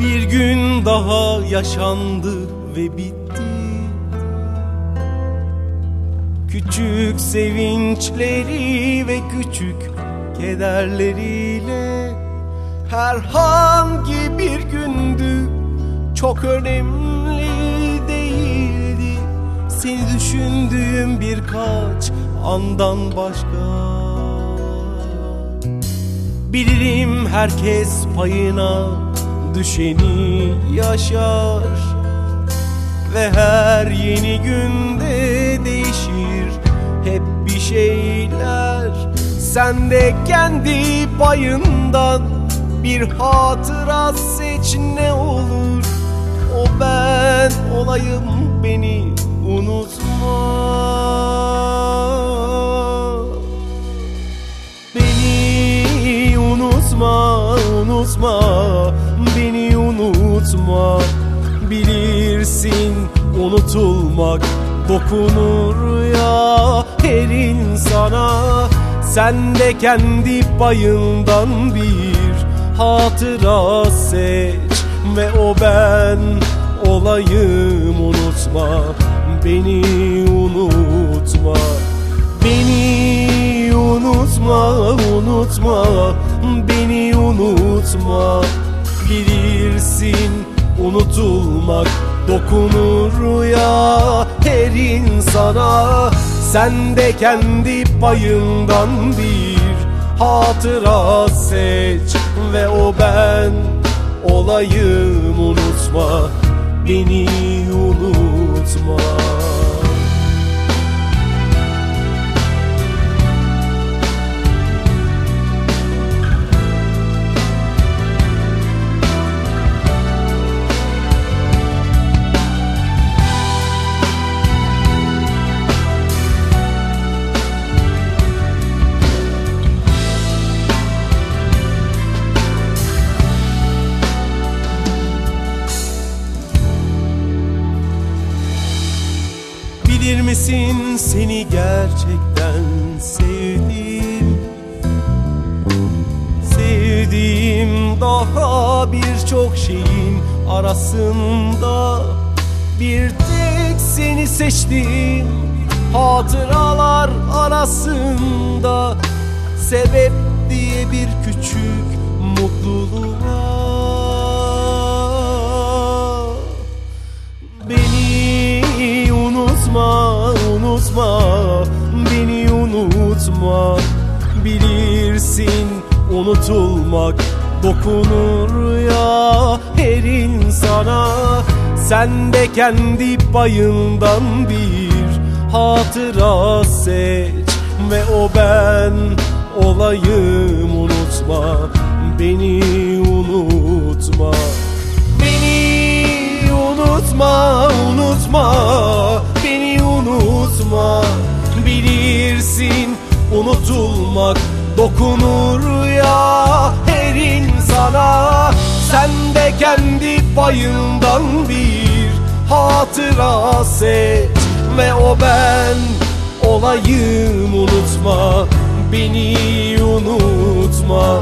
Bir gün daha yaşandı ve bitti. Küçük sevinçleri ve küçük kederleriyle Herhangi bir gündü çok önemli değildi. Seni düşündüğüm birkaç andan başka. Bilirim herkes payına düşeni yaşar. Ve her yeni günde değişir hep bir şeyler. Sen de kendi payından bir hatıra seç ne olur. O ben olayım beni unutma. Beni unutma, unutma Beni unutma. Bilirsin unutulmak dokunur ya her insana. Sen de kendi payından bir hatıra seç Ve o ben olayım unutma. Beni unutma Beni unutma, unutma Beni unutma. Bilirsin unutulmak dokunur ya her insana. Sen de kendi payından bir hatıra seç Ve o ben olayım unutma. Beni unutma Bilir misin seni gerçekten sevdim? Sevdiğim daha birçok şeyin arasında. Bir tek seni seçtim hatıralar arasında. Sebep diye bir küçük mutluluğa unutma Beni unutma. Bilirsin unutulmak dokunur ya her insana. Sen de kendi payından bir hatıra seç Ve o ben olayım unutma. Beni unutma. Beni unutma, unutma unutma Bilirsin unutulmak dokunur ya her insana. Sen de kendi payından bir hatıra seç Ve o ben olayım unutma Beni unutma